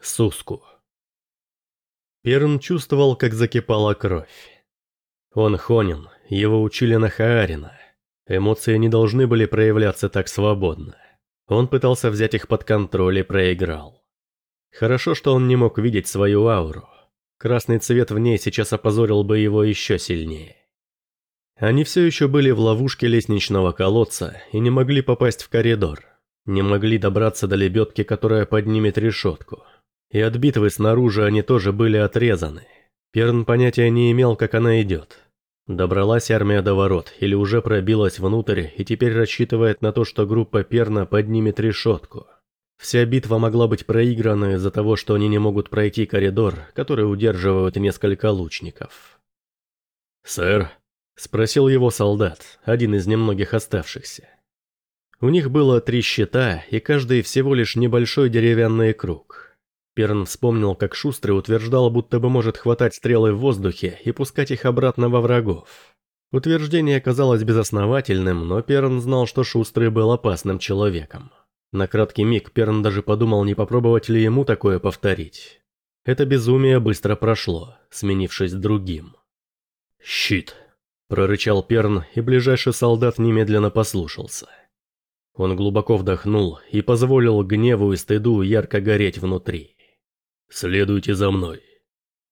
Суску. Перн чувствовал, как закипала кровь. Он Хонин, его учили на Хаарина. Эмоции не должны были проявляться так свободно. Он пытался взять их под контроль и проиграл. Хорошо, что он не мог видеть свою ауру. Красный цвет в ней сейчас опозорил бы его еще сильнее. Они все еще были в ловушке лестничного колодца и не могли попасть в коридор. Не могли добраться до лебедки, которая поднимет решетку. И от битвы снаружи они тоже были отрезаны. Перн понятия не имел, как она идет. Добралась армия до ворот или уже пробилась внутрь и теперь рассчитывает на то, что группа Перна поднимет решетку. Вся битва могла быть проиграна из-за того, что они не могут пройти коридор, который удерживают несколько лучников. «Сэр?» – спросил его солдат, один из немногих оставшихся. У них было три щита, и каждый всего лишь небольшой деревянный круг – Перн вспомнил, как Шустрый утверждал, будто бы может хватать стрелы в воздухе и пускать их обратно во врагов. Утверждение казалось безосновательным, но Перн знал, что Шустрый был опасным человеком. На краткий миг Перн даже подумал, не попробовать ли ему такое повторить. Это безумие быстро прошло, сменившись другим. «Щит!» – прорычал Перн, и ближайший солдат немедленно послушался. Он глубоко вдохнул и позволил гневу и стыду ярко гореть внутри. «Следуйте за мной».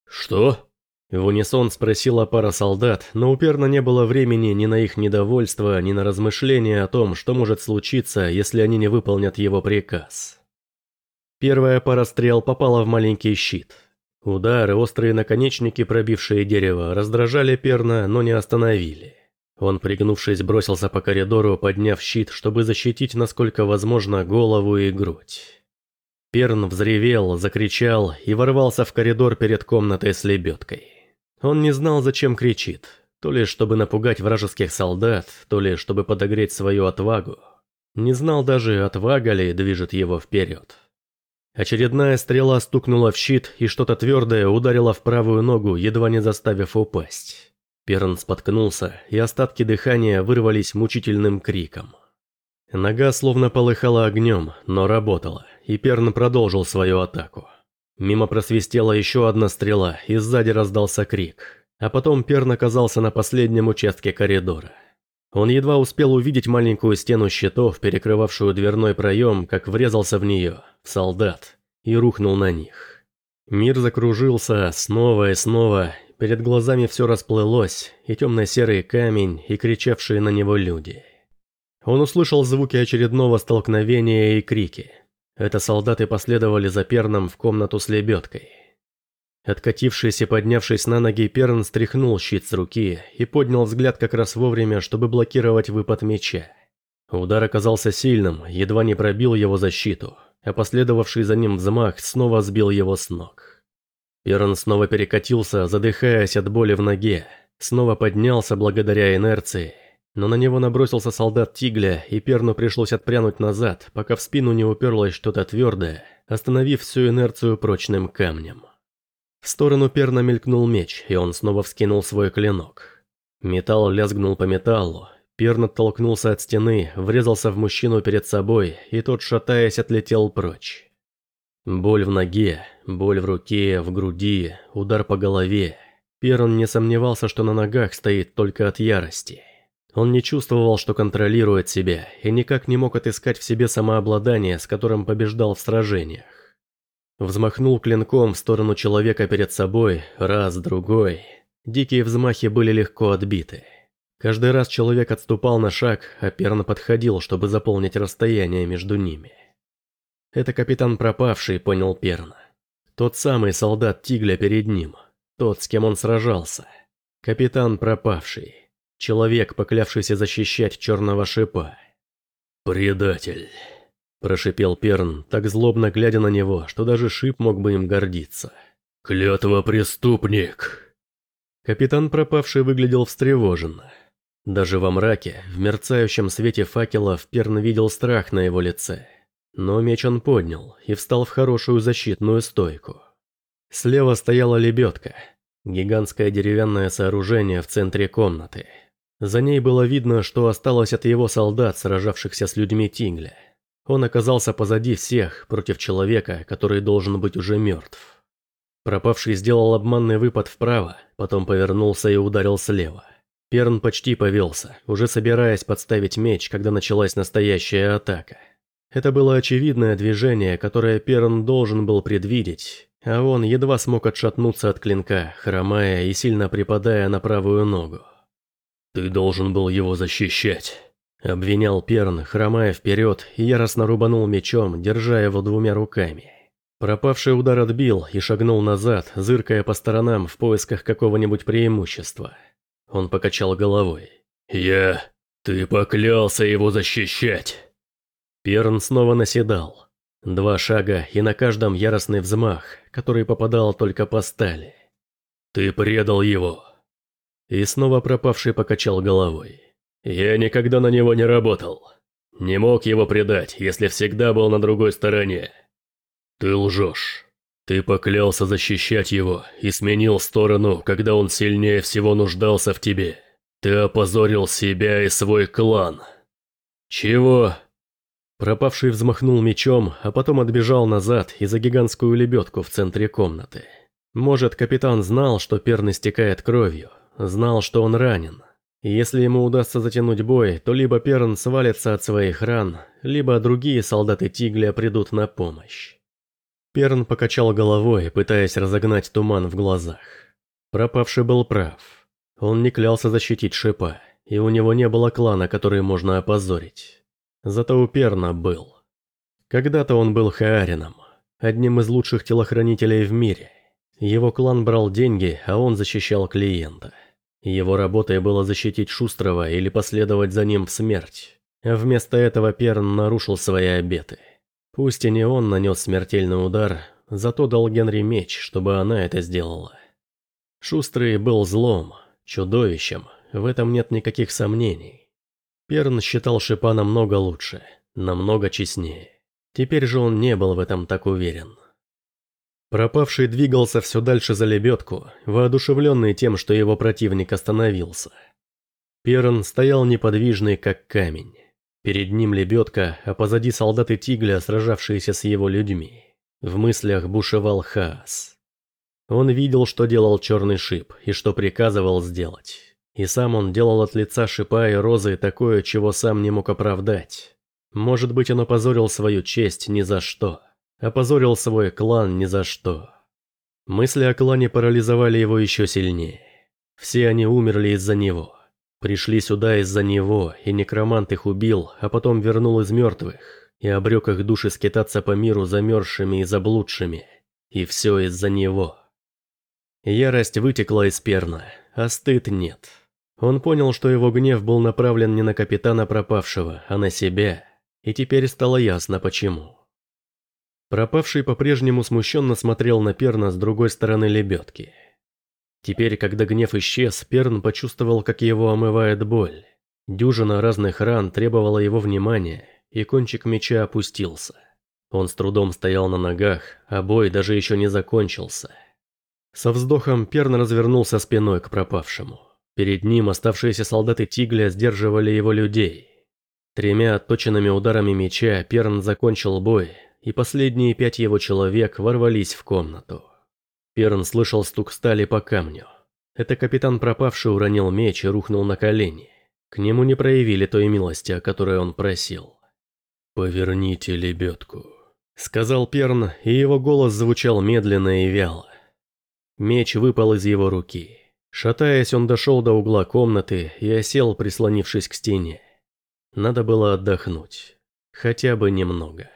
«Что?» В унисон спросила пара солдат, но уперно не было времени ни на их недовольство, ни на размышления о том, что может случиться, если они не выполнят его приказ. Первая пара стрел попала в маленький щит. Удары, острые наконечники, пробившие дерево, раздражали Перна, но не остановили. Он, пригнувшись, бросился по коридору, подняв щит, чтобы защитить, насколько возможно, голову и грудь. Перн взревел, закричал и ворвался в коридор перед комнатой с лебедкой. Он не знал, зачем кричит. То ли чтобы напугать вражеских солдат, то ли чтобы подогреть свою отвагу. Не знал даже, отвага ли движет его вперед. Очередная стрела стукнула в щит, и что-то твердое ударило в правую ногу, едва не заставив упасть. Перн споткнулся, и остатки дыхания вырвались мучительным криком. Нога словно полыхала огнем, но работала и Перн продолжил свою атаку. Мимо просвистела еще одна стрела, и сзади раздался крик. А потом Перн оказался на последнем участке коридора. Он едва успел увидеть маленькую стену щитов, перекрывавшую дверной проем, как врезался в нее, в солдат, и рухнул на них. Мир закружился снова и снова, перед глазами все расплылось, и темно-серый камень, и кричавшие на него люди. Он услышал звуки очередного столкновения и крики – это солдаты последовали за Перном в комнату с лебедкой. Откатившись и поднявшись на ноги, Перн стряхнул щит с руки и поднял взгляд как раз вовремя, чтобы блокировать выпад меча. Удар оказался сильным, едва не пробил его защиту, а последовавший за ним взмах снова сбил его с ног. Перн снова перекатился, задыхаясь от боли в ноге, снова поднялся благодаря инерции но на него набросился солдат Тигля, и Перну пришлось отпрянуть назад, пока в спину не уперлось что-то твердое, остановив всю инерцию прочным камнем. В сторону Перна мелькнул меч, и он снова вскинул свой клинок. Металл лязгнул по металлу, Перн оттолкнулся от стены, врезался в мужчину перед собой, и тот, шатаясь, отлетел прочь. Боль в ноге, боль в руке, в груди, удар по голове. Перн не сомневался, что на ногах стоит только от ярости. Он не чувствовал, что контролирует себя, и никак не мог отыскать в себе самообладание, с которым побеждал в сражениях. Взмахнул клинком в сторону человека перед собой, раз, другой. Дикие взмахи были легко отбиты. Каждый раз человек отступал на шаг, а Перн подходил, чтобы заполнить расстояние между ними. Это капитан пропавший, понял Перн. Тот самый солдат Тигля перед ним. Тот, с кем он сражался. Капитан пропавший. Человек, поклявшийся защищать черного шипа. «Предатель», – прошипел Перн, так злобно глядя на него, что даже шип мог бы им гордиться. «Клятва преступник!» Капитан пропавший выглядел встревоженно. Даже во мраке, в мерцающем свете факелов, Перн видел страх на его лице. Но меч он поднял и встал в хорошую защитную стойку. Слева стояла лебедка, гигантское деревянное сооружение в центре комнаты – за ней было видно, что осталось от его солдат, сражавшихся с людьми Тигля. Он оказался позади всех против человека, который должен быть уже мертв. Пропавший сделал обманный выпад вправо, потом повернулся и ударил слева. Перн почти повелся, уже собираясь подставить меч, когда началась настоящая атака. Это было очевидное движение, которое Перн должен был предвидеть, а он едва смог отшатнуться от клинка, хромая и сильно припадая на правую ногу. «Ты должен был его защищать», — обвинял Перн, хромая вперед и яростно рубанул мечом, держа его двумя руками. Пропавший удар отбил и шагнул назад, зыркая по сторонам в поисках какого-нибудь преимущества. Он покачал головой. «Я... Ты поклялся его защищать!» Перн снова наседал. Два шага и на каждом яростный взмах, который попадал только по стали. «Ты предал его!» И снова пропавший покачал головой. «Я никогда на него не работал. Не мог его предать, если всегда был на другой стороне. Ты лжешь. Ты поклялся защищать его и сменил сторону, когда он сильнее всего нуждался в тебе. Ты опозорил себя и свой клан. Чего? Пропавший взмахнул мечом, а потом отбежал назад и за гигантскую лебедку в центре комнаты. Может, капитан знал, что Перн истекает кровью, знал, что он ранен. Если ему удастся затянуть бой, то либо Перн свалится от своих ран, либо другие солдаты Тигля придут на помощь. Перн покачал головой, пытаясь разогнать туман в глазах. Пропавший был прав. Он не клялся защитить шипа, и у него не было клана, который можно опозорить. Зато у Перна был. Когда-то он был Хаарином, одним из лучших телохранителей в мире. Его клан брал деньги, а он защищал клиента. Его работой было защитить Шустрого или последовать за ним в смерть. Вместо этого Перн нарушил свои обеты – Пусть и не он нанес смертельный удар, зато дал Генри меч, чтобы она это сделала. Шустрый был злом, чудовищем, в этом нет никаких сомнений. Перн считал Шипа намного лучше, намного честнее. Теперь же он не был в этом так уверен. Пропавший двигался все дальше за лебедку, воодушевленный тем, что его противник остановился. Перн стоял неподвижный, как камень. Перед ним лебедка, а позади солдаты Тигля, сражавшиеся с его людьми. В мыслях бушевал хаос. Он видел, что делал черный шип и что приказывал сделать. И сам он делал от лица шипа и розы такое, чего сам не мог оправдать. Может быть, он опозорил свою честь ни за что. Опозорил свой клан ни за что. Мысли о клане парализовали его еще сильнее. Все они умерли из-за него. Пришли сюда из-за него, и некромант их убил, а потом вернул из мертвых, и обрек их души скитаться по миру замерзшими и заблудшими. И все из-за него. Ярость вытекла из перна, а стыд нет. Он понял, что его гнев был направлен не на капитана пропавшего, а на себя, и теперь стало ясно почему. Пропавший по-прежнему смущенно смотрел на перна с другой стороны лебедки – Теперь, когда гнев исчез, Перн почувствовал, как его омывает боль. Дюжина разных ран требовала его внимания, и кончик меча опустился. Он с трудом стоял на ногах, а бой даже еще не закончился. Со вздохом Перн развернулся спиной к пропавшему. Перед ним оставшиеся солдаты Тигля сдерживали его людей. Тремя отточенными ударами меча Перн закончил бой, и последние пять его человек ворвались в комнату. Перн слышал стук стали по камню. Это капитан пропавший уронил меч и рухнул на колени. К нему не проявили той милости, о которой он просил. «Поверните лебедку», — сказал Перн, и его голос звучал медленно и вяло. Меч выпал из его руки. Шатаясь, он дошел до угла комнаты и осел, прислонившись к стене. Надо было отдохнуть. Хотя бы немного.